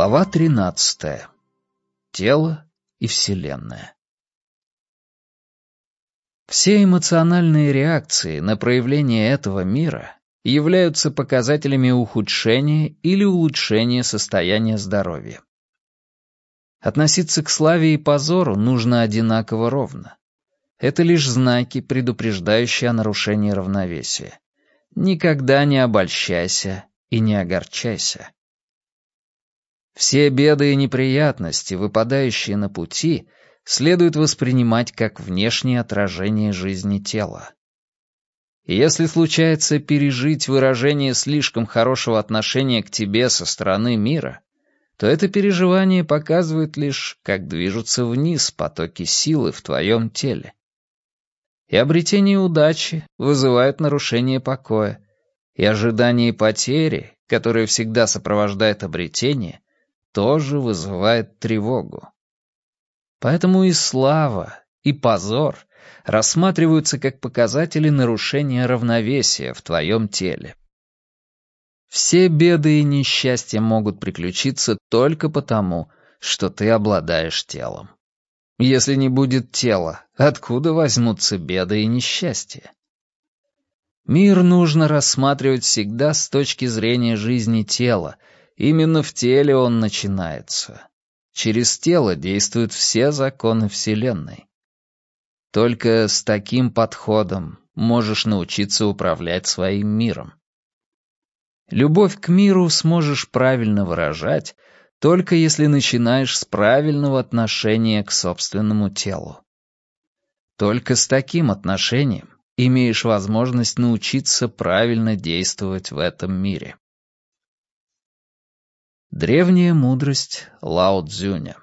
Глава 13. Тело и Вселенная. Все эмоциональные реакции на проявление этого мира являются показателями ухудшения или улучшения состояния здоровья. Относиться к славе и позору нужно одинаково ровно. Это лишь знаки, предупреждающие о нарушении равновесия. Никогда не обольщайся и не огорчайся. Все беды и неприятности, выпадающие на пути, следует воспринимать как внешнее отражение жизни тела. И если случается пережить выражение слишком хорошего отношения к тебе со стороны мира, то это переживание показывает лишь, как движутся вниз потоки силы в твоем теле. И обретение удачи вызывает нарушение покоя, и ожидание потери, которое всегда сопровождает обретение, тоже вызывает тревогу. Поэтому и слава, и позор рассматриваются как показатели нарушения равновесия в твоем теле. Все беды и несчастья могут приключиться только потому, что ты обладаешь телом. Если не будет тела, откуда возьмутся беды и несчастья? Мир нужно рассматривать всегда с точки зрения жизни тела, Именно в теле он начинается. Через тело действуют все законы Вселенной. Только с таким подходом можешь научиться управлять своим миром. Любовь к миру сможешь правильно выражать, только если начинаешь с правильного отношения к собственному телу. Только с таким отношением имеешь возможность научиться правильно действовать в этом мире. Древняя мудрость Лао Цзюня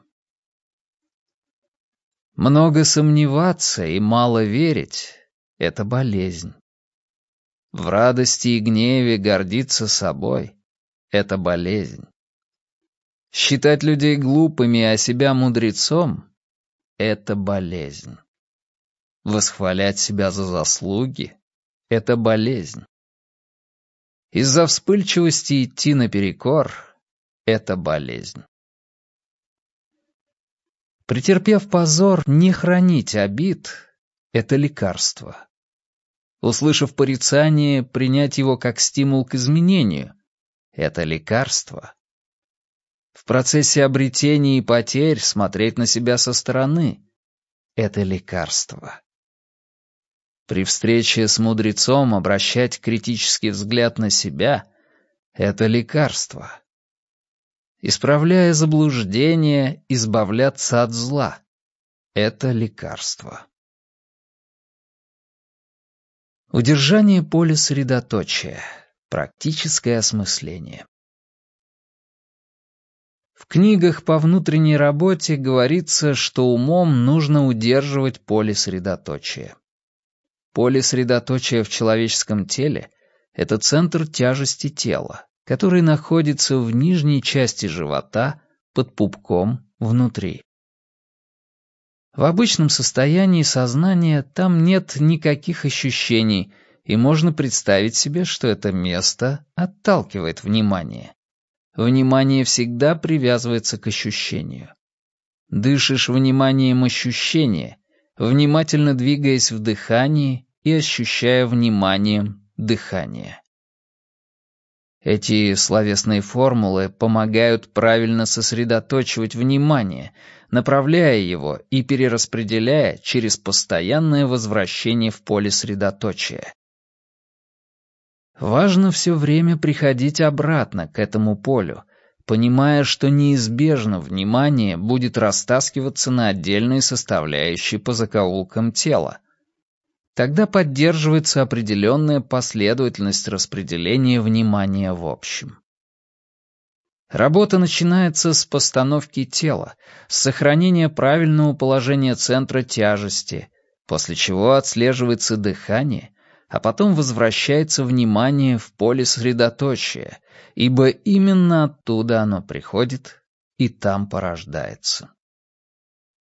Много сомневаться и мало верить — это болезнь. В радости и гневе гордиться собой — это болезнь. Считать людей глупыми, а себя мудрецом — это болезнь. Восхвалять себя за заслуги — это болезнь. Из-за вспыльчивости идти наперекор — это болезнь. Претерпев позор, не хранить обид — это лекарство. Услышав порицание, принять его как стимул к изменению — это лекарство. В процессе обретения и потерь смотреть на себя со стороны — это лекарство. При встрече с мудрецом обращать критический взгляд на себя — это лекарство исправляя заблуждение, избавляться от зла. Это лекарство. Удержание поля средоточия. Практическое осмысление. В книгах по внутренней работе говорится, что умом нужно удерживать поле средоточия. Поле средоточия в человеческом теле — это центр тяжести тела который находится в нижней части живота, под пупком, внутри. В обычном состоянии сознания там нет никаких ощущений, и можно представить себе, что это место отталкивает внимание. Внимание всегда привязывается к ощущению. Дышишь вниманием ощущения, внимательно двигаясь в дыхании и ощущая вниманием дыхание. Эти словесные формулы помогают правильно сосредоточивать внимание, направляя его и перераспределяя через постоянное возвращение в поле средоточия. Важно все время приходить обратно к этому полю, понимая, что неизбежно внимание будет растаскиваться на отдельные составляющие по закоулкам тела, Тогда поддерживается определенная последовательность распределения внимания в общем. Работа начинается с постановки тела, с сохранения правильного положения центра тяжести, после чего отслеживается дыхание, а потом возвращается внимание в поле средоточия, ибо именно оттуда оно приходит и там порождается.